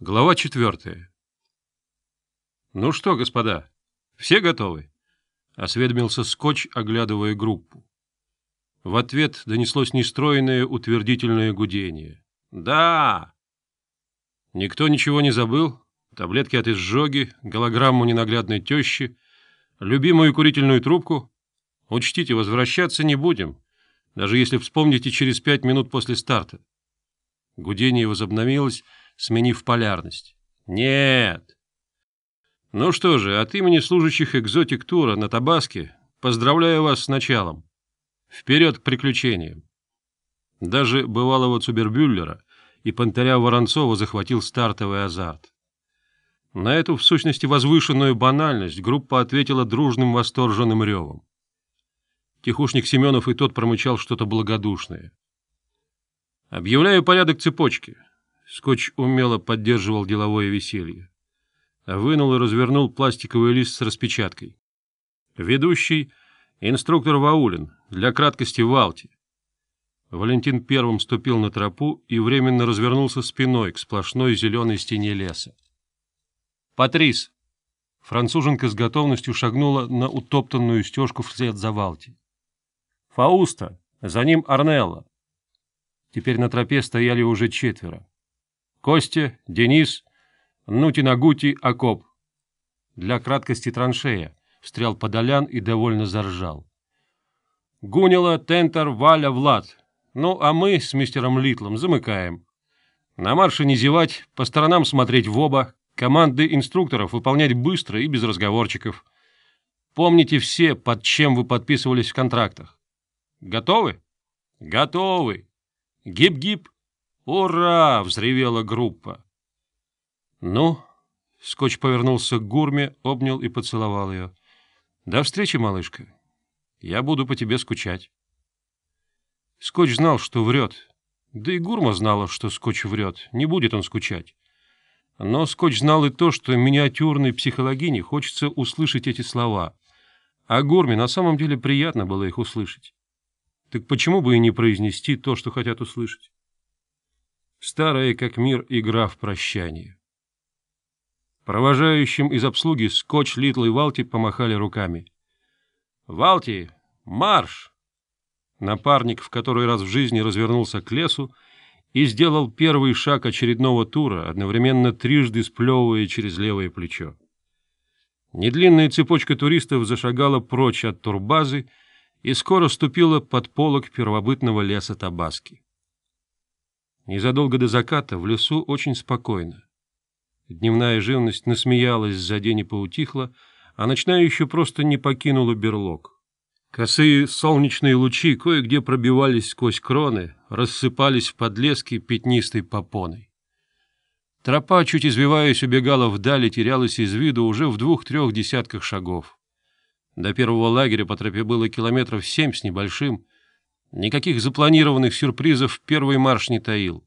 Глава четвертая. «Ну что, господа, все готовы?» — осведомился Скотч, оглядывая группу. В ответ донеслось нестроенное утвердительное гудение. «Да!» Никто ничего не забыл. Таблетки от изжоги, голограмму ненаглядной тещи, любимую курительную трубку. Учтите, возвращаться не будем, даже если вспомните через пять минут после старта. Гудение возобновилось, сменив полярность. «Нет!» «Ну что же, от имени служащих экзотик-тура на Табаске поздравляю вас с началом. Вперед к приключениям!» Даже бывалого Цубербюллера и понтаря Воронцова захватил стартовый азарт. На эту, в сущности, возвышенную банальность группа ответила дружным восторженным ревом. Тихушник Семенов и тот промычал что-то благодушное. «Объявляю порядок цепочки. Скотч умело поддерживал деловое веселье. А вынул и развернул пластиковый лист с распечаткой. Ведущий — инструктор Ваулин, для краткости Валти. Валентин первым ступил на тропу и временно развернулся спиной к сплошной зеленой стене леса. «Патрис!» Француженка с готовностью шагнула на утоптанную стежку вслед за Валти. «Фауста! За ним Арнелла!» Теперь на тропе стояли уже четверо. Костя, Денис, Нутинагути, Окоп. Для краткости траншея встрял Подолян и довольно заржал. Гунила, Тентер, Валя, Влад. Ну, а мы с мистером Литлом замыкаем. На марше не зевать, по сторонам смотреть в оба, команды инструкторов выполнять быстро и без разговорчиков. Помните все, под чем вы подписывались в контрактах. Готовы? Готовы. Гип-гип. «Ура!» — взревела группа. «Ну?» — Скотч повернулся к Гурме, обнял и поцеловал ее. «До встречи, малышка. Я буду по тебе скучать». Скотч знал, что врет. Да и Гурма знала, что Скотч врет. Не будет он скучать. Но Скотч знал и то, что миниатюрной психологине хочется услышать эти слова. А Гурме на самом деле приятно было их услышать. Так почему бы и не произнести то, что хотят услышать? старая как мир игра в прощание. Провожающим из обслуги скотч Литл и Валти помахали руками. «Валти, марш!» Напарник в который раз в жизни развернулся к лесу и сделал первый шаг очередного тура, одновременно трижды сплевывая через левое плечо. Недлинная цепочка туристов зашагала прочь от турбазы и скоро ступила под полог первобытного леса Табаски. Незадолго до заката в лесу очень спокойно. Дневная живность насмеялась за день и поутихла, а ночная еще просто не покинула берлог. Косые солнечные лучи кое-где пробивались сквозь кроны, рассыпались в подлеске пятнистой попоной. Тропа, чуть извиваясь, убегала вдали, терялась из виду уже в двух-трех десятках шагов. До первого лагеря по тропе было километров семь с небольшим, Никаких запланированных сюрпризов первый марш не таил.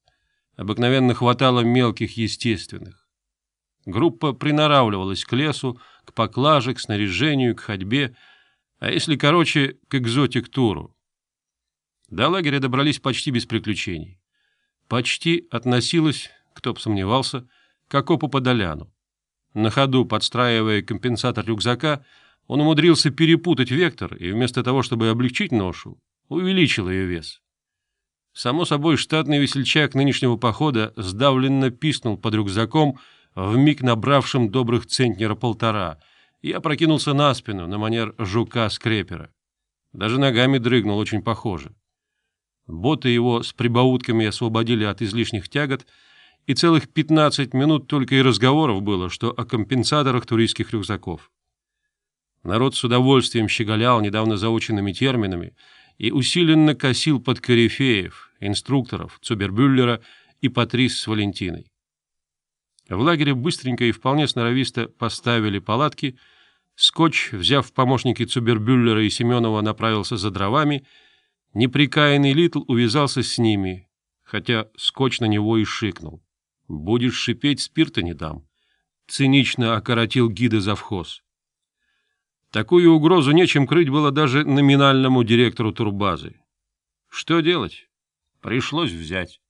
Обыкновенно хватало мелких естественных. Группа приноравливалась к лесу, к поклаже, к снаряжению, к ходьбе, а если короче, к экзотик-туру. До лагеря добрались почти без приключений. Почти относилась, кто бы сомневался, к окопу Подоляну. На ходу, подстраивая компенсатор рюкзака, он умудрился перепутать вектор и вместо того, чтобы облегчить ношу, Увеличил ее вес. Само собой, штатный весельчак нынешнего похода сдавленно писнул под рюкзаком, вмиг набравшим добрых центнера полтора, и опрокинулся на спину на манер жука-скрепера. Даже ногами дрыгнул очень похоже. Боты его с прибаутками освободили от излишних тягот, и целых 15 минут только и разговоров было, что о компенсаторах туристских рюкзаков. Народ с удовольствием щеголял недавно заученными терминами — и усиленно косил под корифеев, инструкторов, Цубербюллера и Патрис с Валентиной. В лагере быстренько и вполне сноровисто поставили палатки, Скотч, взяв помощники Цубербюллера и Семенова, направился за дровами, неприкаянный Литл увязался с ними, хотя Скотч на него и шикнул. «Будешь шипеть, спирта не дам», — цинично окоротил гида завхоз. Такую угрозу нечем крыть было даже номинальному директору турбазы. Что делать? Пришлось взять.